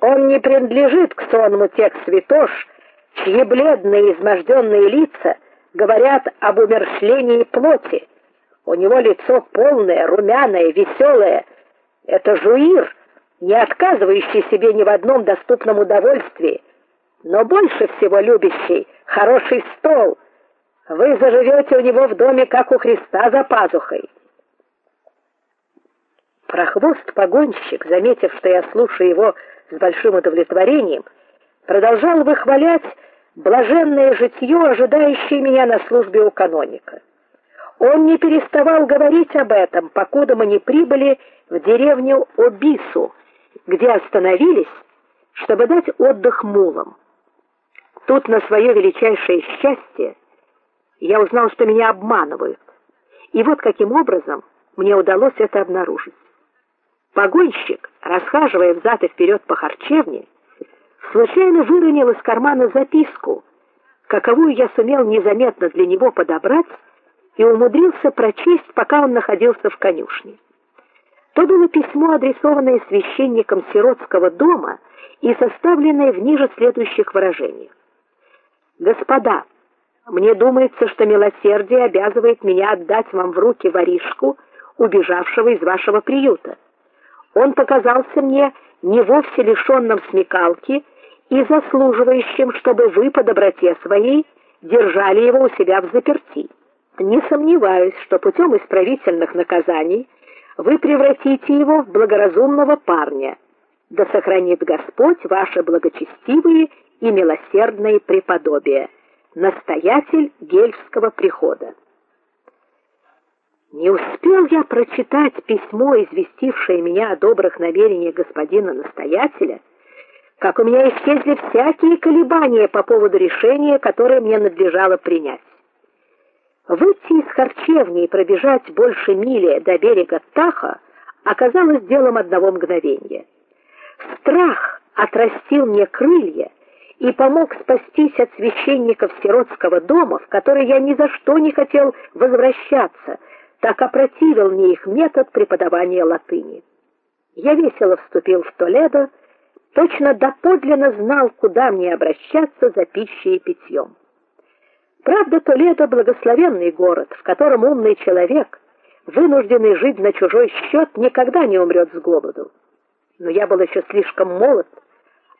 Он не принадлежит к сонму тех святош, чьи бледные изможденные лица говорят об умерщвлении плоти. У него лицо полное, румяное, веселое. Это жуир, не отказывающий себе ни в одном доступном удовольствии, но больше всего любящий хороший стол. Вы заживете у него в доме, как у Христа за пазухой. Прохвост погонщик, заметив, что я слушаю его с большим удовлетворением, продолжал выхвалять блаженное житье, ожидающее меня на службе у каноника. Он не переставал говорить об этом, покуда мы не прибыли в деревню Обису, где остановились, чтобы дать отдых мулам. Тут на свое величайшее счастье я узнал, что меня обманывают. И вот каким образом мне удалось это обнаружить. Погонщик, расхаживая взад и вперед по харчевне, случайно выронил из кармана записку, каковую я сумел незаметно для него подобрать и умудрился прочесть, пока он находился в конюшне. То было письмо, адресованное священникам сиротского дома и составленное в ниже следующих выражениях. Господа, мне думается, что милосердие обязывает меня отдать вам в руки воришку, убежавшего из вашего приюта. Он показался мне не вовсе лишенным смекалки и заслуживающим, чтобы вы по доброте своей держали его у себя в заперти. Не сомневаюсь, что путем исправительных наказаний вы превратите его в благоразумного парня. Да сохранит Господь ваши благочестивые и милосердные преподобия. Настоятель Гельфского прихода. Не успел я прочитать письмо, известившее меня о добрых намерениях господина настоятеля, как у меня исчезли всякие колебания по поводу решения, которое мне надлежало принять. Выйти из харчевни и пробежать больше мили до берега Таха оказалось делом одного мгновения. Страх отрастил мне крылья и помог спастись от священников сиротского дома, в который я ни за что не хотел возвращаться так опротивил мне их метод преподавания латыни. Я весело вступил в Толедо, точно доподлинно знал, куда мне обращаться за пищей и питьем. Правда, Толедо благословенный город, в котором умный человек, вынужденный жить на чужой счет, никогда не умрет с голоду. Но я был еще слишком молод,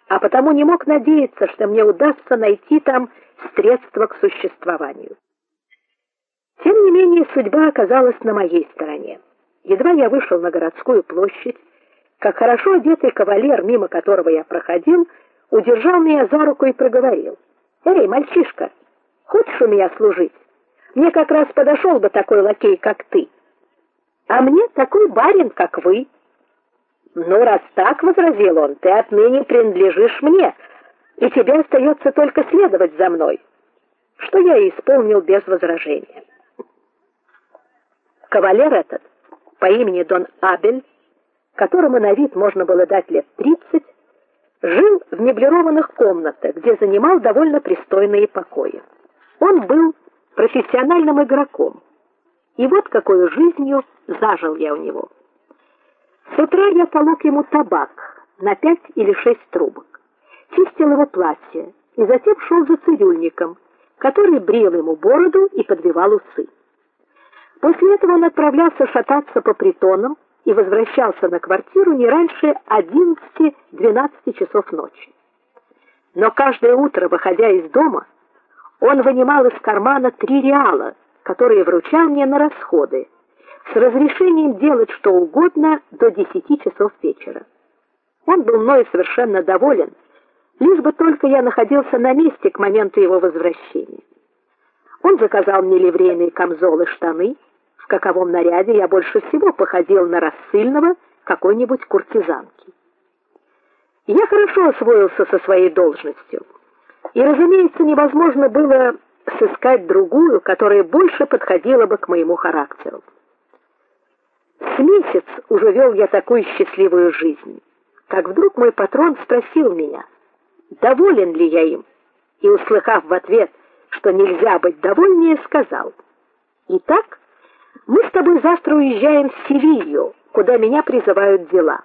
а потому не мог надеяться, что мне удастся найти там средства к существованию. Тем не менее, судьба оказалась на моей стороне. Едва я вышел на городскую площадь, как хорошо одетый кавалер, мимо которого я проходил, удержал меня за руку и проговорил: "Эй, мальчишка, хочешь у меня служить? Мне как раз подошел бы такой лакей, как ты. А мне такой барин, как вы". "Ну, раз так", возразил он, "ты отныне принадлежишь мне, и тебе остается только следовать за мной". Что я и исполнил без возражения. Кавалер этот по имени Дон Абель, которому на вид можно было дать лет тридцать, жил в меблированных комнатах, где занимал довольно пристойные покои. Он был профессиональным игроком. И вот какой жизнью зажил я у него. С утра я полок ему табак на пять или шесть трубок. Чистил его платье и затем шел за цирюльником, который брил ему бороду и подвивал усы. После этого он отправлялся шататься по притонам и возвращался на квартиру не раньше 11-12 часов ночи. Но каждое утро, выходя из дома, он вынимал из кармана три реала, которые вручал мне на расходы, с разрешением делать что угодно до 10 часов вечера. Он был мною совершенно доволен, лишь бы только я находился на месте к моменту его возвращения. Он заказал мне ливрейные камзолы, штаны, каковом наряде я больше всего походил на рассыльного какой-нибудь куртизанки. Я хорошо освоился со своей должностью. И, разумеется, невозможно было сыскать другую, которая больше подходила бы к моему характеру. С месяц уже вел я такую счастливую жизнь. Как вдруг мой патрон спросил меня, доволен ли я им, и услыхав в ответ, что нельзя быть довольнее, сказал: "Итак, мы с тобой завтра уезжаем в Севилью, куда меня призывают дела.